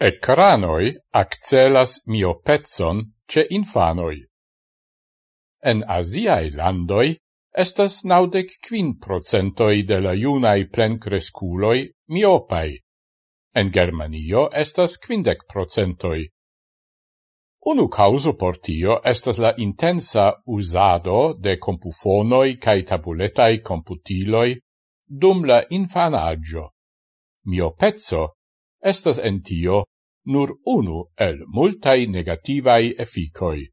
Ecranoi accelas miopezzon ce infanoi. En Asiae landoi estas naudec quin procentoi de la iunae plencresculoi miopai. En Germanio estas quindec procentoi. Unu causo por tio estas la intensa usado de compufonoi cae tabuletai computiloi dum la infanaggio. Miopezzo estas en tio nur unu el multai negativai efficoi.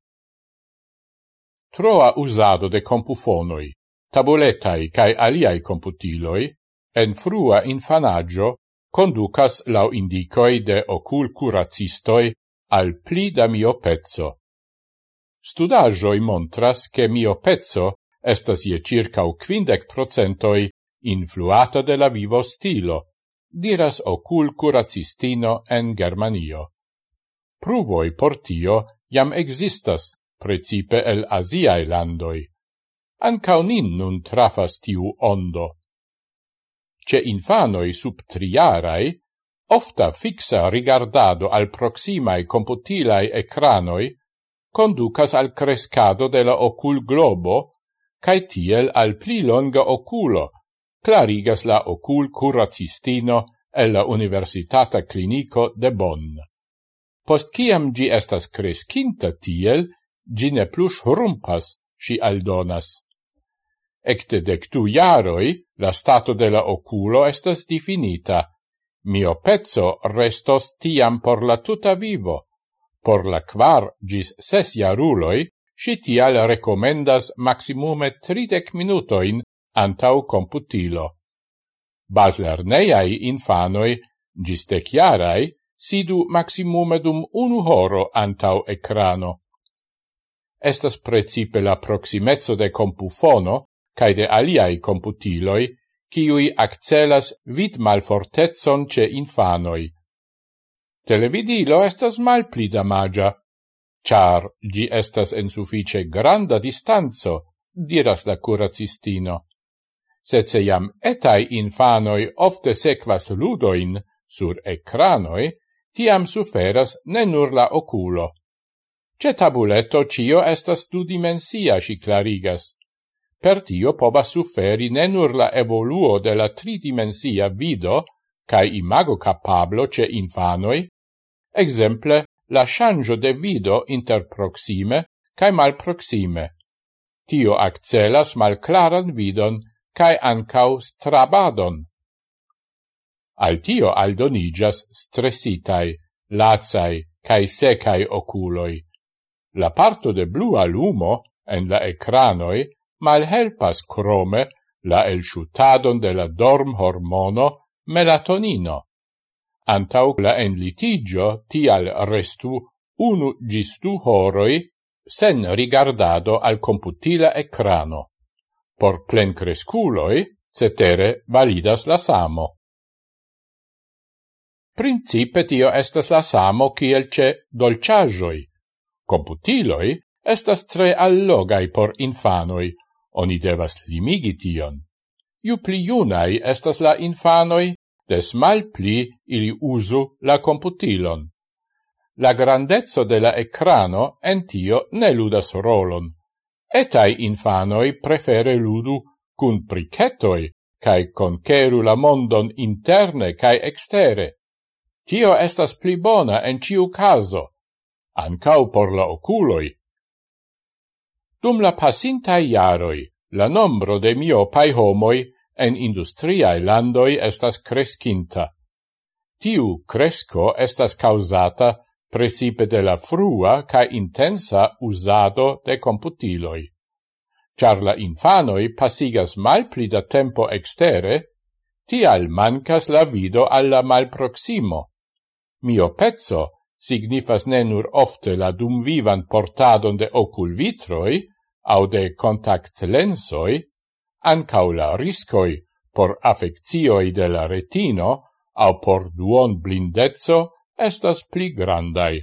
Troa usado de compufonoi, tabuletai cae aliai computiloi, en frua infanaggio, conducas lau indicoi de ocul curacistoi al pli da mio pezzo. Studagioi montras che mio pezzo estas je circa u quindec procentoi influata de la vivo stilo, diras ocul curacistino en Germanio. Pruvoi portio jam existas, precipe el Asiae landoi. Ancao nin nun trafas tiu ondo. Ce infanoi sub triarae, ofta fixa rigardado al proximae computilae ecranoi conducas al crescado de la ocul globo, cae tiel al pli longa oculo, clarigas la ocul curacistino e la Universitata Clinico de Bonn. Post ciam gi estas crescinta tiel, gi ne plus rumpas, si aldonas. Ecte dectu jaroi, la stato de la oculo estas definita. Mio pezzo restos tiam por la tuta vivo. Por la quar gis ses jaruloi, si tial recomendas maximume tridec minutoin antau computilo. Baslerneiai infanoi, giste chiarai, sidu maximume dum unu horo antau ecrano. Estas precipe la proximezzo de compufono cae de aliai computiloi, ciui accelas vid malfortezzon ce infanoi. Televidilo estas mal pli damagia, char gi estas en suffice granda distanzo, diras la curacistino sed se iam etai infanoi ofte sequas ludoin sur ecranoi, tiam suferas ne nur la oculo. Ce tabuleto cio estas dudimensia, si clarigas. Per tio poba suferi ne nur la evoluo de la tridimensia vido cae imago capablo ce infanoi, exemple la shangio de vido inter proxime cae malproxime. Tio accelas mal claran vidon cae ancau strabadon. Al tio aldonigas stressitai, lazai, cae secai oculoi. La parto de blua lumo en la ecranoi malhelpas crome la elciutadon de la dorm hormono melatonino. Antau la enlitigio tial restu unu gistu horoi sen rigardado al computila ecrano por plencresculoi cetere validas la samo. Principe tio estas la samo kiel ce dolciagioi. Computiloi estas tre allogai por infanoi, oni devas limigi tion. Ju pli junai estas la infanoi, des mal pli ili usu la computilon. La grandezzo de la ecrano en tio ne ludas rolon. Etai infanoi prefere ludu cun pricetoi, cae conceru la mondon interne cae extere. Tio estas pli bona en ciu caso, ancau por la oculoi. Dum la pasintai iaroi, la nombro de miopai homoi en industriae landoi estas crescinta. Tiu cresco estas causata precipe de la frua ca intensa usado de computiloi. Char la infanoi pasigas malpli da tempo extere, tial mancas la vido alla malproximo. Miopezzo signifas ne nur ofte la dum vivan portadon de ocul vitroi au de contact lensoi, ancau la riscoi por affeccioi de la retino au por duon blindezzo estas pli grandai.